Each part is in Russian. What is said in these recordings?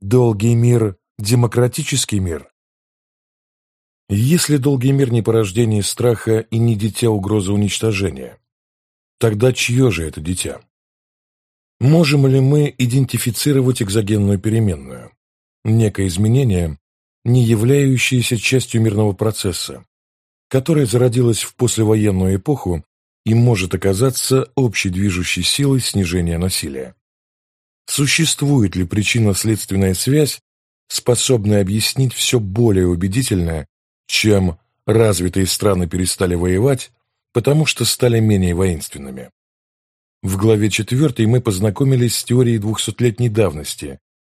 Долгий мир – демократический мир. Если долгий мир не порождение страха и не дитя угрозы уничтожения, тогда чье же это дитя? Можем ли мы идентифицировать экзогенную переменную, некое изменение, не являющееся частью мирного процесса, которое зародилось в послевоенную эпоху и может оказаться общей движущей силой снижения насилия? Существует ли причинно-следственная связь, способная объяснить все более убедительно, чем развитые страны перестали воевать, потому что стали менее воинственными? В главе 4 мы познакомились с теорией двухсотлетней давности,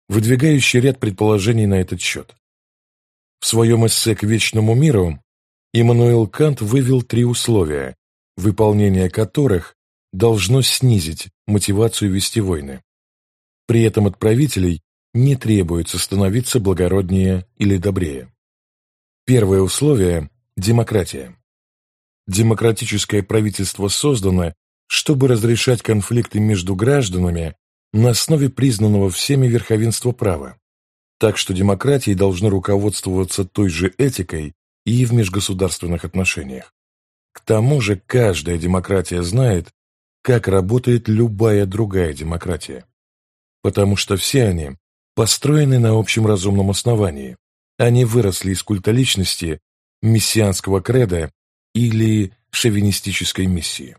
выдвигающей ряд предположений на этот счет. В своем эссе «К вечному миру» Иммануил Кант вывел три условия, выполнение которых должно снизить мотивацию вести войны. При этом от правителей не требуется становиться благороднее или добрее. Первое условие – демократия. Демократическое правительство создано, чтобы разрешать конфликты между гражданами на основе признанного всеми верховенства права. Так что демократии должны руководствоваться той же этикой и в межгосударственных отношениях. К тому же каждая демократия знает, как работает любая другая демократия потому что все они построены на общем разумном основании. Они выросли из культа личности, мессианского креда или шовинистической миссии.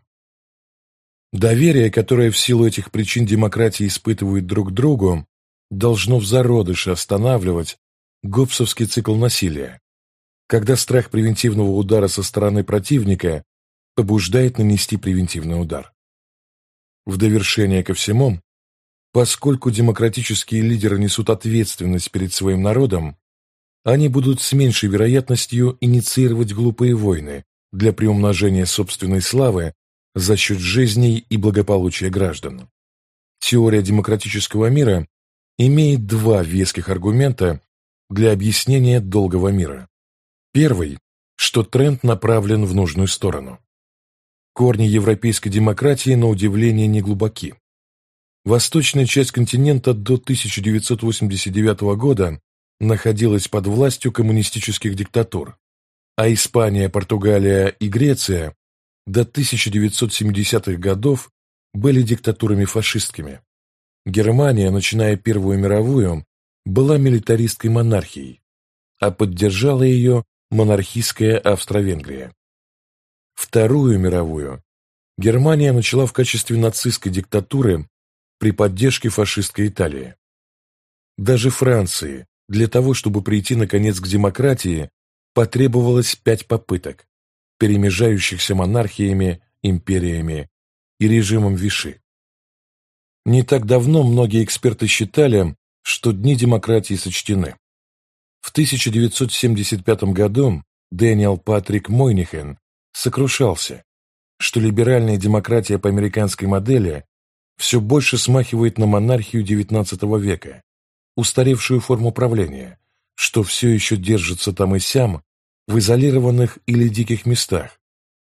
Доверие, которое в силу этих причин демократии испытывают друг другу, должно в зародыше останавливать гоббсовский цикл насилия, когда страх превентивного удара со стороны противника побуждает нанести превентивный удар. В довершение ко всему, Поскольку демократические лидеры несут ответственность перед своим народом, они будут с меньшей вероятностью инициировать глупые войны для приумножения собственной славы за счет жизней и благополучия граждан. Теория демократического мира имеет два веских аргумента для объяснения долгого мира. Первый, что тренд направлен в нужную сторону. Корни европейской демократии, на удивление, не глубоки. Восточная часть континента до 1989 года находилась под властью коммунистических диктатур, а Испания, Португалия и Греция до 1970-х годов были диктатурами фашистскими. Германия, начиная Первую мировую, была милитаристской монархией, а поддержала ее монархистская Австро-Венгрия. Вторую мировую Германия начала в качестве нацистской диктатуры при поддержке фашистской Италии. Даже Франции для того, чтобы прийти наконец к демократии, потребовалось пять попыток, перемежающихся монархиями, империями и режимом Виши. Не так давно многие эксперты считали, что дни демократии сочтены. В 1975 году Дэниел Патрик Мойнихен сокрушался, что либеральная демократия по американской модели все больше смахивает на монархию XIX века, устаревшую форму правления, что все еще держится там и сям, в изолированных или диких местах,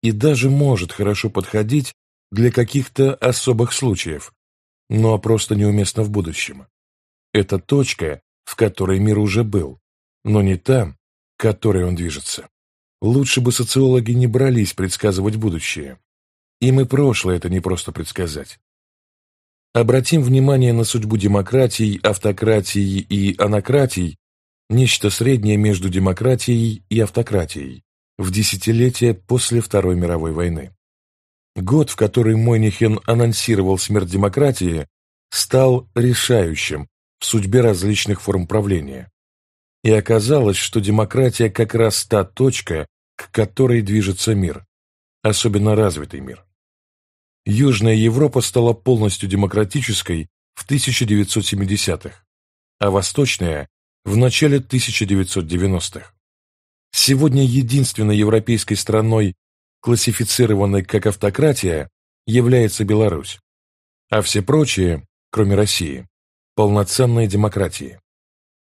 и даже может хорошо подходить для каких-то особых случаев, но просто неуместно в будущем. Это точка, в которой мир уже был, но не та, к которой он движется. Лучше бы социологи не брались предсказывать будущее. Им и прошлое это не просто предсказать. Обратим внимание на судьбу демократий, автократий и анократий, нечто среднее между демократией и автократией, в десятилетие после Второй мировой войны. Год, в который Мойнихен анонсировал смерть демократии, стал решающим в судьбе различных форм правления. И оказалось, что демократия как раз та точка, к которой движется мир, особенно развитый мир. Южная Европа стала полностью демократической в 1970-х, а Восточная – в начале 1990-х. Сегодня единственной европейской страной, классифицированной как автократия, является Беларусь, а все прочие, кроме России, полноценные демократии.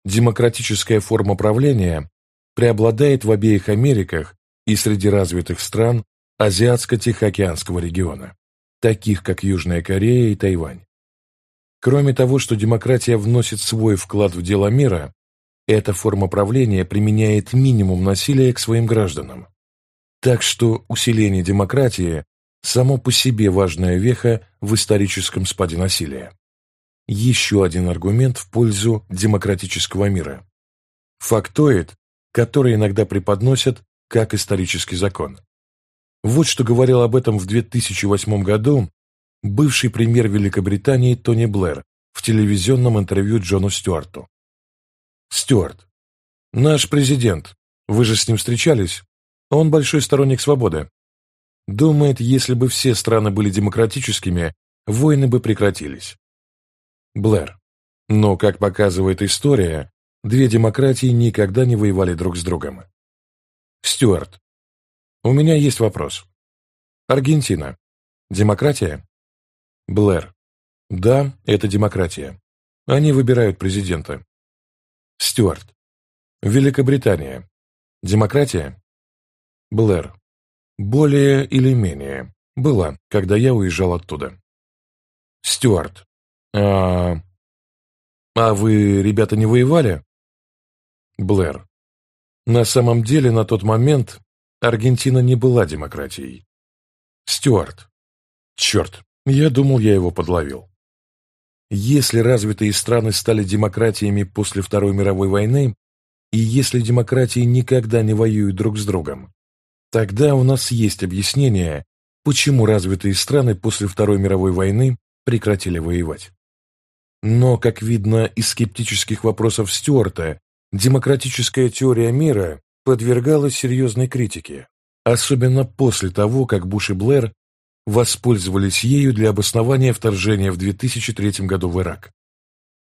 Демократическая форма правления преобладает в обеих Америках и среди развитых стран Азиатско-Тихоокеанского региона таких как Южная Корея и Тайвань. Кроме того, что демократия вносит свой вклад в дело мира, эта форма правления применяет минимум насилия к своим гражданам. Так что усиление демократии само по себе важная веха в историческом спаде насилия. Еще один аргумент в пользу демократического мира. Фактоид, который иногда преподносят как исторический закон. Вот что говорил об этом в 2008 году бывший премьер Великобритании Тони Блэр в телевизионном интервью Джону Стюарту. Стюарт. Наш президент. Вы же с ним встречались? Он большой сторонник свободы. Думает, если бы все страны были демократическими, войны бы прекратились. Блэр. Но, как показывает история, две демократии никогда не воевали друг с другом. Стюарт. У меня есть вопрос. Аргентина. Демократия? Блэр. Да, это демократия. Они выбирают президента. Стюарт. Великобритания. Демократия? Блэр. Более или менее. Была, когда я уезжал оттуда. Стюарт. А... А вы, ребята, не воевали? Блэр. На самом деле, на тот момент Аргентина не была демократией. Стюарт. Черт, я думал, я его подловил. Если развитые страны стали демократиями после Второй мировой войны, и если демократии никогда не воюют друг с другом, тогда у нас есть объяснение, почему развитые страны после Второй мировой войны прекратили воевать. Но, как видно из скептических вопросов Стюарта, демократическая теория мира подвергалась серьезной критике, особенно после того, как Буш и Блэр воспользовались ею для обоснования вторжения в 2003 году в Ирак.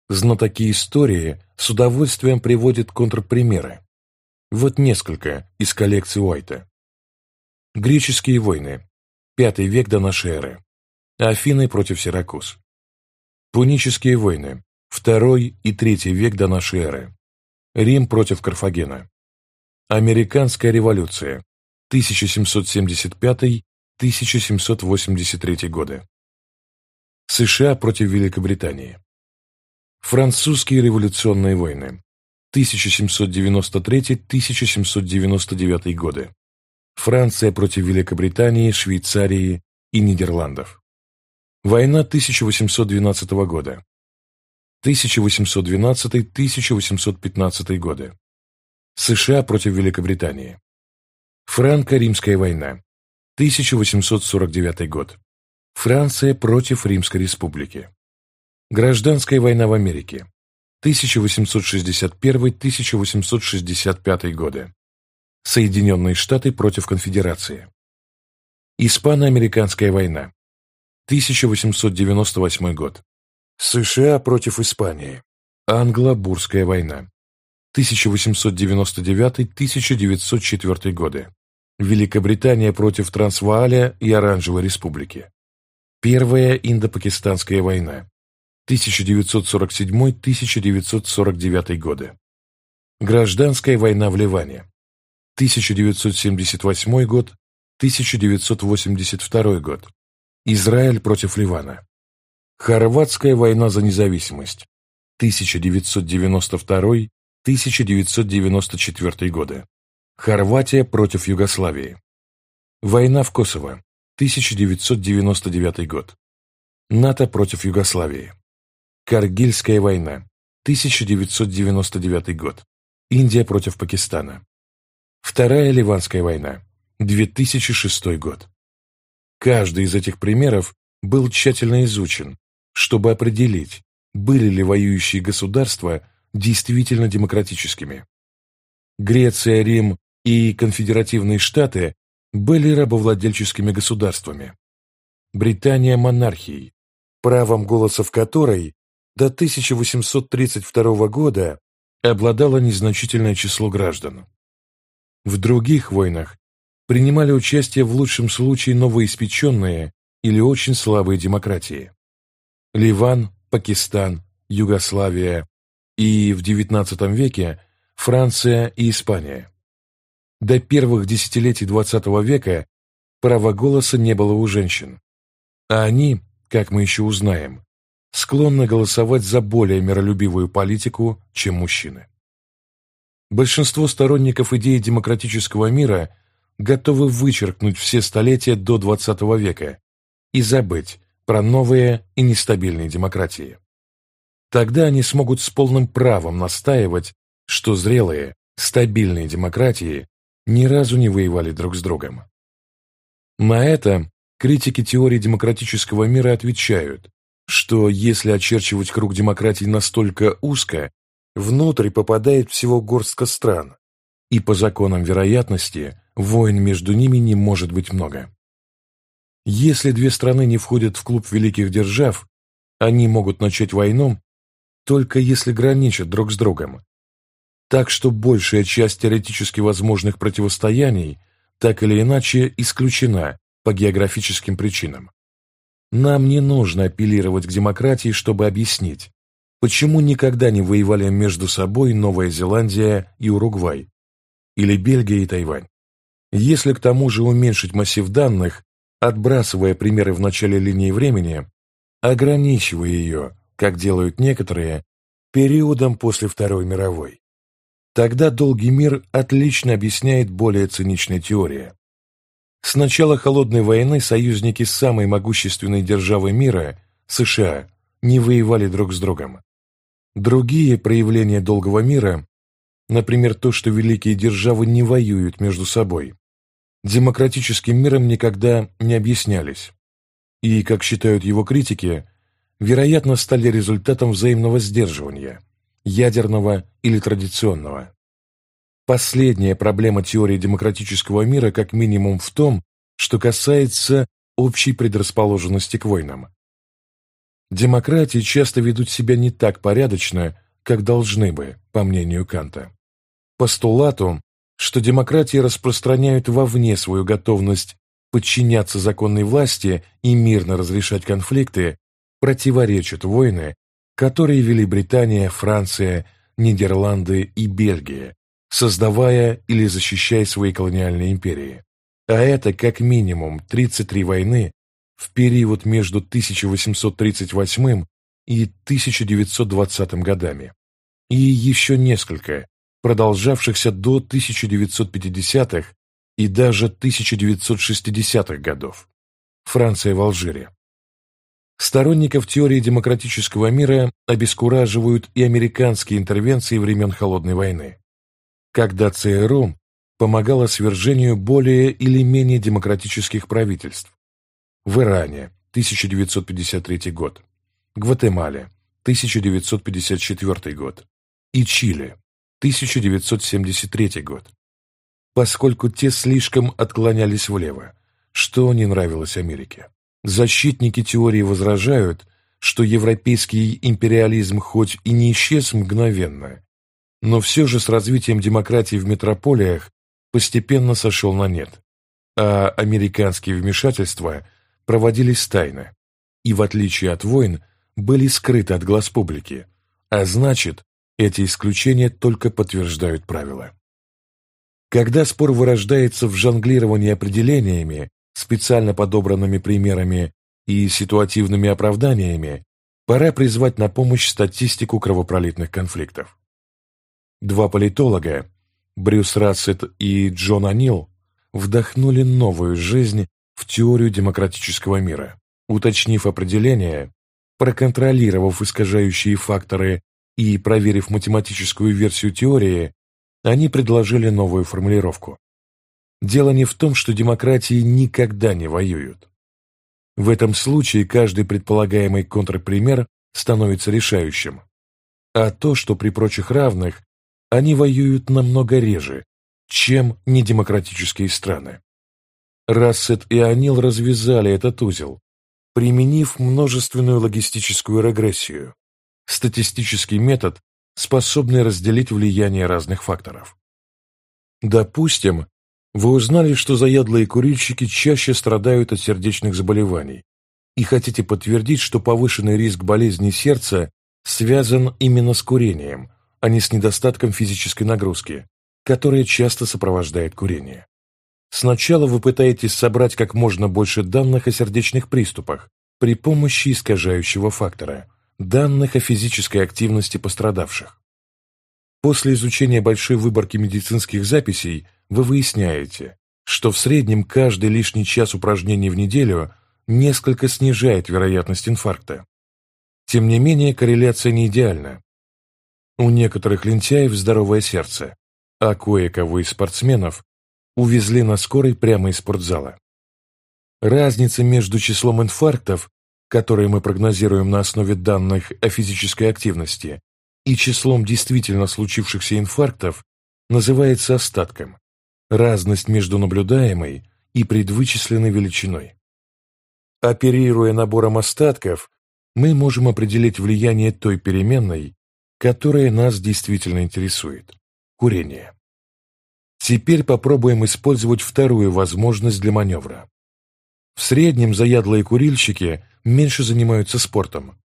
Знатоки истории с удовольствием приводят контрпримеры. Вот несколько из коллекции Уайта. Греческие войны. Пятый век до нашей эры. Афины против Сиракуз. Пунические войны. Второй и третий век до нашей эры. Рим против Карфагена. Американская революция. 1775 1783 годы. США против Великобритании. Французские революционные войны. 1793-1799 годы. Франция против Великобритании, Швейцарии и Нидерландов. Война 1812 года. 1812-1815 годы. США против Великобритании. Франко-Римская война. 1849 год. Франция против Римской республики. Гражданская война в Америке. 1861-1865 годы. Соединенные Штаты против Конфедерации. Испано-американская война. 1898 год. США против Испании. Англо-Бурская война. 1899-1904 годы. Великобритания против Трансвааля и Оранжевой Республики. Первая Индо-Пакистанская война. 1947-1949 годы. Гражданская война в Ливане. 1978 год, 1982 год. Израиль против Ливана. Хорватская война за независимость. 1992-1994 годы. Хорватия против Югославии. Война в Косово. 1999 год. НАТО против Югославии. Каргильская война. 1999 год. Индия против Пакистана. Вторая Ливанская война. 2006 год. Каждый из этих примеров был тщательно изучен, чтобы определить, были ли воюющие государства действительно демократическими. Греция, Рим и конфедеративные штаты были рабовладельческими государствами. Британия – монархией, правом голоса в которой до 1832 года обладало незначительное число граждан. В других войнах принимали участие в лучшем случае новоиспеченные или очень слабые демократии. Ливан, Пакистан, Югославия и в XIX веке Франция и Испания. До первых десятилетий XX века права голоса не было у женщин. А они, как мы еще узнаем, склонны голосовать за более миролюбивую политику, чем мужчины. Большинство сторонников идеи демократического мира готовы вычеркнуть все столетия до XX века и забыть про новые и нестабильные демократии. Тогда они смогут с полным правом настаивать, что зрелые, стабильные демократии ни разу не воевали друг с другом. На это критики теории демократического мира отвечают, что если очерчивать круг демократий настолько узко, внутрь попадает всего горстка стран, и по законам вероятности войн между ними не может быть много. Если две страны не входят в клуб великих держав, они могут начать войну только если граничат друг с другом. Так что большая часть теоретически возможных противостояний так или иначе исключена по географическим причинам. Нам не нужно апеллировать к демократии, чтобы объяснить, почему никогда не воевали между собой Новая Зеландия и Уругвай, или Бельгия и Тайвань. Если к тому же уменьшить массив данных, отбрасывая примеры в начале линии времени, ограничивая ее, как делают некоторые, периодом после Второй мировой. Тогда долгий мир отлично объясняет более циничная теория. С начала Холодной войны союзники самой могущественной державы мира, США, не воевали друг с другом. Другие проявления долгого мира, например, то, что великие державы не воюют между собой, демократическим миром никогда не объяснялись. И, как считают его критики, вероятно, стали результатом взаимного сдерживания, ядерного или традиционного. Последняя проблема теории демократического мира как минимум в том, что касается общей предрасположенности к войнам. Демократии часто ведут себя не так порядочно, как должны бы, по мнению Канта. Постулату, что демократии распространяют вовне свою готовность подчиняться законной власти и мирно разрешать конфликты, противоречат войны, которые вели Британия, Франция, Нидерланды и Бельгия, создавая или защищая свои колониальные империи. А это как минимум 33 войны в период между 1838 и 1920 годами, и еще несколько, продолжавшихся до 1950-х и даже 1960-х годов. Франция в Алжире. Сторонников теории демократического мира обескураживают и американские интервенции времен Холодной войны, когда ЦРУ помогала свержению более или менее демократических правительств, в Иране, 1953 год, Гватемале, 1954 год и Чили, 1973 год, поскольку те слишком отклонялись влево, что не нравилось Америке. Защитники теории возражают, что европейский империализм хоть и не исчез мгновенно, но все же с развитием демократии в метрополиях постепенно сошел на нет, а американские вмешательства – проводились тайно и, в отличие от войн, были скрыты от глаз публики, а значит, эти исключения только подтверждают правила. Когда спор вырождается в жонглировании определениями, специально подобранными примерами и ситуативными оправданиями, пора призвать на помощь статистику кровопролитных конфликтов. Два политолога, Брюс Рассет и Джон Анил, вдохнули новую жизнь в теорию демократического мира, уточнив определение, проконтролировав искажающие факторы и проверив математическую версию теории, они предложили новую формулировку. Дело не в том, что демократии никогда не воюют. В этом случае каждый предполагаемый контрпример становится решающим, а то, что при прочих равных они воюют намного реже, чем недемократические страны. Рассет и Анил развязали этот узел, применив множественную логистическую регрессию, статистический метод, способный разделить влияние разных факторов. Допустим, вы узнали, что заядлые курильщики чаще страдают от сердечных заболеваний и хотите подтвердить, что повышенный риск болезни сердца связан именно с курением, а не с недостатком физической нагрузки, которая часто сопровождает курение. Сначала вы пытаетесь собрать как можно больше данных о сердечных приступах при помощи искажающего фактора, данных о физической активности пострадавших. После изучения большой выборки медицинских записей вы выясняете, что в среднем каждый лишний час упражнений в неделю несколько снижает вероятность инфаркта. Тем не менее, корреляция не идеальна. У некоторых лентяев здоровое сердце, а кое-кого из спортсменов увезли на скорой прямо из спортзала. Разница между числом инфарктов, которые мы прогнозируем на основе данных о физической активности, и числом действительно случившихся инфарктов называется остатком, разность между наблюдаемой и предвычисленной величиной. Оперируя набором остатков, мы можем определить влияние той переменной, которая нас действительно интересует – курение. Теперь попробуем использовать вторую возможность для маневра. В среднем заядлые курильщики меньше занимаются спортом,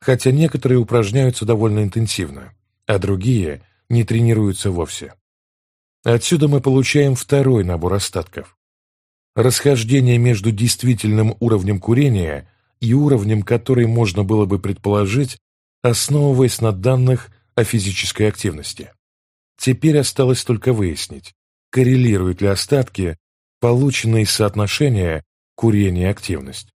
хотя некоторые упражняются довольно интенсивно, а другие не тренируются вовсе. Отсюда мы получаем второй набор остатков. Расхождение между действительным уровнем курения и уровнем, который можно было бы предположить, основываясь на данных о физической активности. Теперь осталось только выяснить, коррелируют ли остатки, полученные из соотношения курение-активность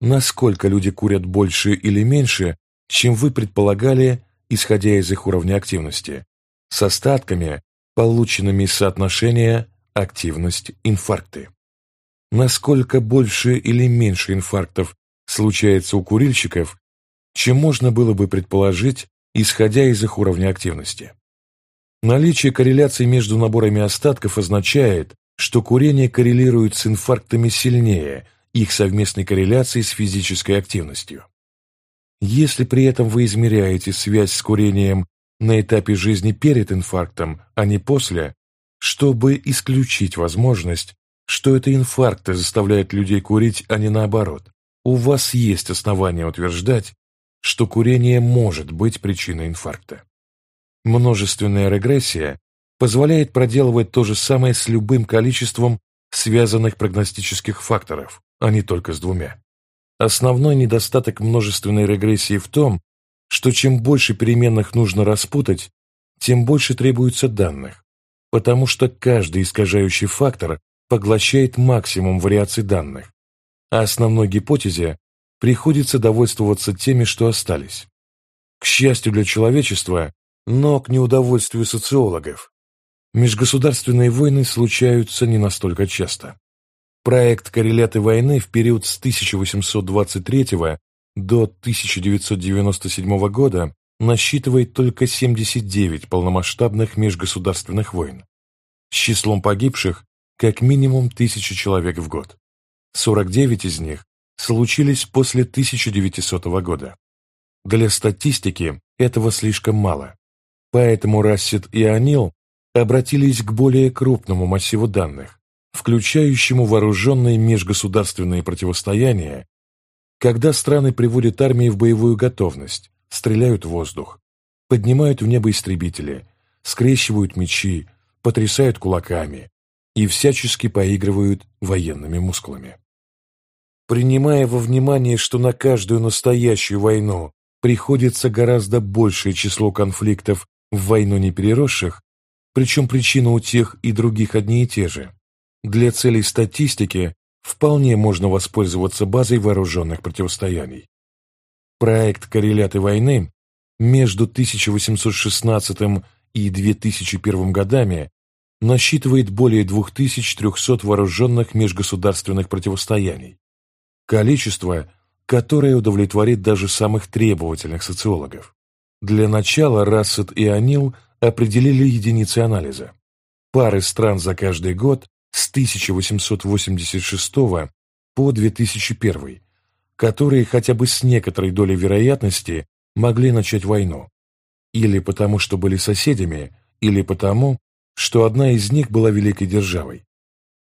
насколько люди курят больше или меньше, чем вы предполагали, исходя из их уровня активности, с остатками, полученными соотношения активность-инфаркты. Насколько больше или меньше инфарктов случается у курильщиков, чем можно было бы предположить, исходя из их уровня активности. Наличие корреляции между наборами остатков означает, что курение коррелирует с инфарктами сильнее – их совместной корреляции с физической активностью. Если при этом вы измеряете связь с курением на этапе жизни перед инфарктом, а не после, чтобы исключить возможность, что это инфаркты заставляют людей курить, а не наоборот, у вас есть основания утверждать, что курение может быть причиной инфаркта. Множественная регрессия позволяет проделывать то же самое с любым количеством связанных прогностических факторов, а не только с двумя. Основной недостаток множественной регрессии в том, что чем больше переменных нужно распутать, тем больше требуется данных, потому что каждый искажающий фактор поглощает максимум вариаций данных, а основной гипотезе приходится довольствоваться теми, что остались. К счастью для человечества, но к неудовольствию социологов, межгосударственные войны случаются не настолько часто. Проект «Корреляты войны» в период с 1823 до 1997 года насчитывает только 79 полномасштабных межгосударственных войн, с числом погибших как минимум тысячи человек в год. 49 из них случились после 1900 года. Для статистики этого слишком мало, поэтому Рассет и Анил обратились к более крупному массиву данных, включающему вооруженные межгосударственные противостояния, когда страны приводят армии в боевую готовность, стреляют в воздух, поднимают в небо истребители, скрещивают мечи, потрясают кулаками и всячески поигрывают военными мускулами. Принимая во внимание, что на каждую настоящую войну приходится гораздо большее число конфликтов в войну не причем причина у тех и других одни и те же, для целей статистики вполне можно воспользоваться базой вооруженных противостояний. Проект «Корреляты войны» между 1816 и 2001 годами насчитывает более 2300 вооруженных межгосударственных противостояний. Количество, которое удовлетворит даже самых требовательных социологов. Для начала Рассет и Анил определили единицы анализа. Пары стран за каждый год с 1886 по 2001, которые хотя бы с некоторой долей вероятности могли начать войну. Или потому, что были соседями, или потому, что одна из них была великой державой.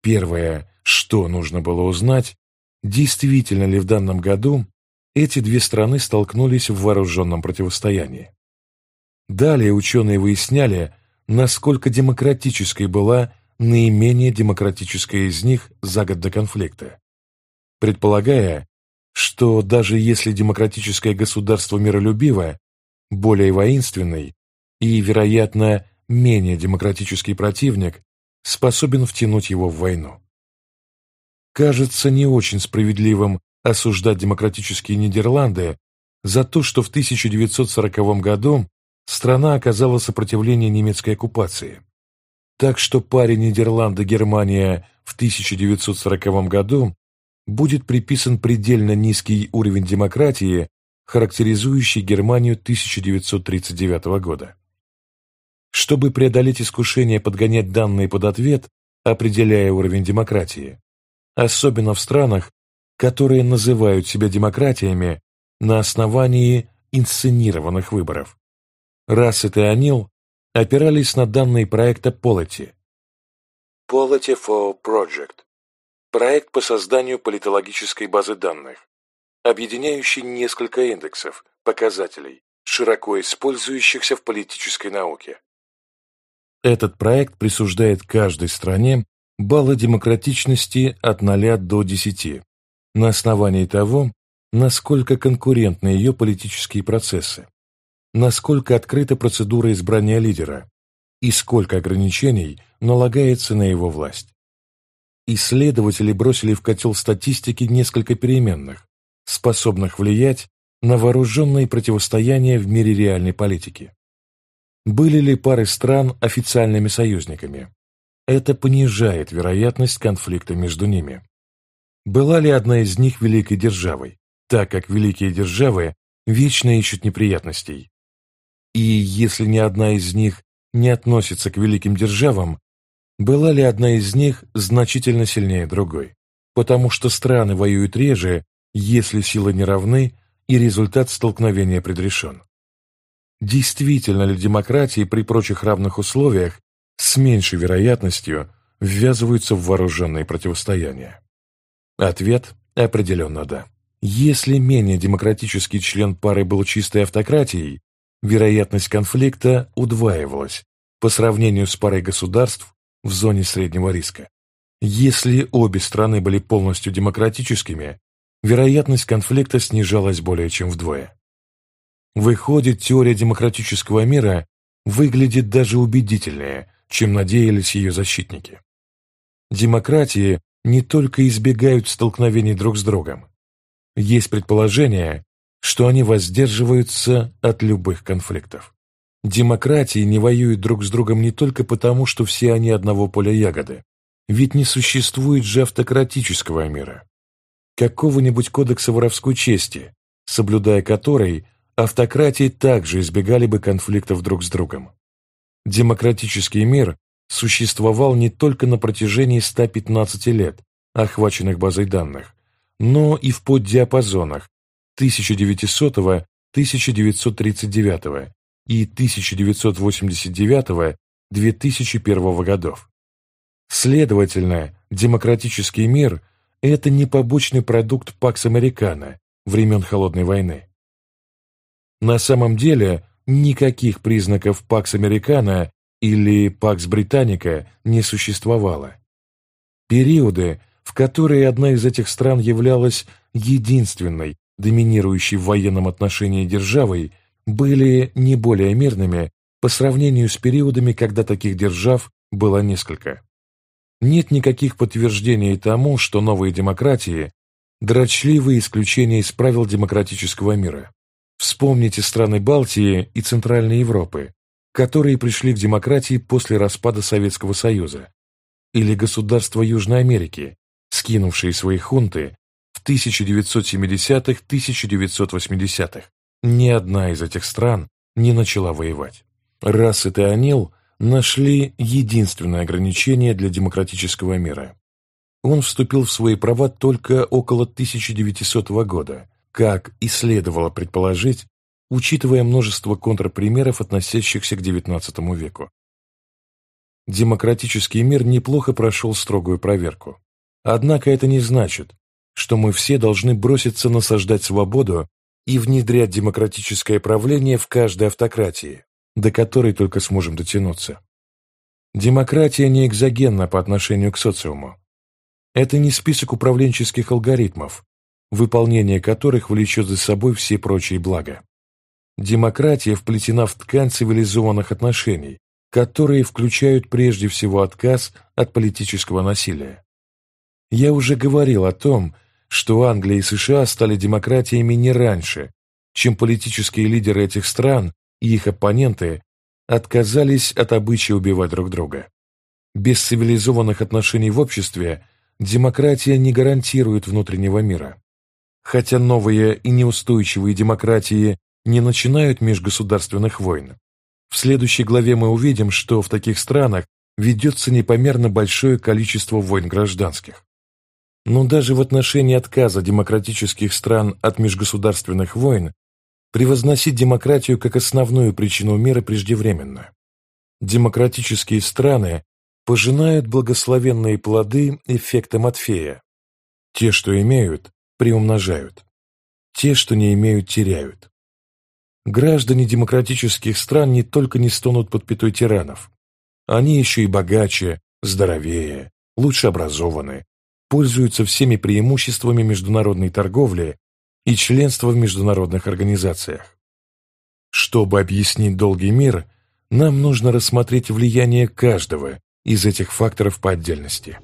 Первое, что нужно было узнать, действительно ли в данном году эти две страны столкнулись в вооруженном противостоянии. Далее ученые выясняли, насколько демократической была наименее демократическая из них за год до конфликта, предполагая, что даже если демократическое государство миролюбивое, более воинственный и, вероятно, менее демократический противник способен втянуть его в войну. Кажется не очень справедливым осуждать демократические Нидерланды за то, что в 1940 году страна оказала сопротивление немецкой оккупации. Так что паре Нидерланды-Германия в 1940 году будет приписан предельно низкий уровень демократии, характеризующий Германию 1939 года. Чтобы преодолеть искушение подгонять данные под ответ, определяя уровень демократии, особенно в странах, которые называют себя демократиями на основании инсценированных выборов. Рассет и Анил опирались на данные проекта Polity. Polity for Project – проект по созданию политологической базы данных, объединяющий несколько индексов, показателей, широко использующихся в политической науке. Этот проект присуждает каждой стране баллы демократичности от 0 до 10 на основании того, насколько конкурентны ее политические процессы, насколько открыта процедура избрания лидера и сколько ограничений налагается на его власть. Исследователи бросили в котел статистики несколько переменных, способных влиять на вооруженные противостояния в мире реальной политики. Были ли пары стран официальными союзниками? Это понижает вероятность конфликта между ними. Была ли одна из них великой державой, так как великие державы вечно ищут неприятностей, и если ни одна из них не относится к великим державам, была ли одна из них значительно сильнее другой? Потому что страны воюют реже, если силы не равны и результат столкновения предрешен. Действительно ли демократии при прочих равных условиях с меньшей вероятностью ввязываются в вооруженные противостояния? Ответ – определенно да. Если менее демократический член пары был чистой автократией, вероятность конфликта удваивалась по сравнению с парой государств в зоне среднего риска. Если обе страны были полностью демократическими, вероятность конфликта снижалась более чем вдвое. Выходит, теория демократического мира выглядит даже убедительнее, чем надеялись ее защитники. Демократии не только избегают столкновений друг с другом. Есть предположение, что они воздерживаются от любых конфликтов. Демократии не воюют друг с другом не только потому, что все они одного поля ягоды, ведь не существует же автократического мира. Какого-нибудь кодекса воровской чести, соблюдая который, автократии также избегали бы конфликтов друг с другом. Демократический мир существовал не только на протяжении 115 лет, охваченных базой данных, но и в поддиапазонах, 1900-1939 и 1989-2001 годов. Следовательно, демократический мир – это не побочный продукт Пакс Американо времен Холодной войны. На самом деле, никаких признаков Пакс Американо или Пакс Британика не существовало. Периоды, в которые одна из этих стран являлась единственной, доминирующей в военном отношении державой, были не более мирными по сравнению с периодами, когда таких держав было несколько. Нет никаких подтверждений тому, что новые демократии – дрочливые исключения из правил демократического мира. Вспомните страны Балтии и Центральной Европы, которые пришли к демократии после распада Советского Союза, или государства Южной Америки, скинувшие свои хунты в 1970-1980-х. Ни одна из этих стран не начала воевать. Рассет и Анил нашли единственное ограничение для демократического мира. Он вступил в свои права только около 1900 года, как и следовало предположить, учитывая множество контрпримеров, относящихся к XIX веку. Демократический мир неплохо прошел строгую проверку. Однако это не значит, что мы все должны броситься насаждать свободу и внедрять демократическое правление в каждой автократии, до которой только сможем дотянуться. Демократия не экзогенна по отношению к социуму. Это не список управленческих алгоритмов, выполнение которых влечет за собой все прочие блага. Демократия вплетена в ткань цивилизованных отношений, которые включают прежде всего отказ от политического насилия. Я уже говорил о том, что Англия и США стали демократиями не раньше, чем политические лидеры этих стран и их оппоненты отказались от обычая убивать друг друга. Без цивилизованных отношений в обществе демократия не гарантирует внутреннего мира. Хотя новые и неустойчивые демократии не начинают межгосударственных войн, в следующей главе мы увидим, что в таких странах ведется непомерно большое количество войн гражданских. Но даже в отношении отказа демократических стран от межгосударственных войн превозносить демократию как основную причину мира преждевременно. Демократические страны пожинают благословенные плоды эффекта Матфея. Те, что имеют, приумножают. Те, что не имеют, теряют. Граждане демократических стран не только не стонут под пятой тиранов, они еще и богаче, здоровее, лучше образованы, пользуются всеми преимуществами международной торговли и членства в международных организациях. Чтобы объяснить долгий мир, нам нужно рассмотреть влияние каждого из этих факторов по отдельности.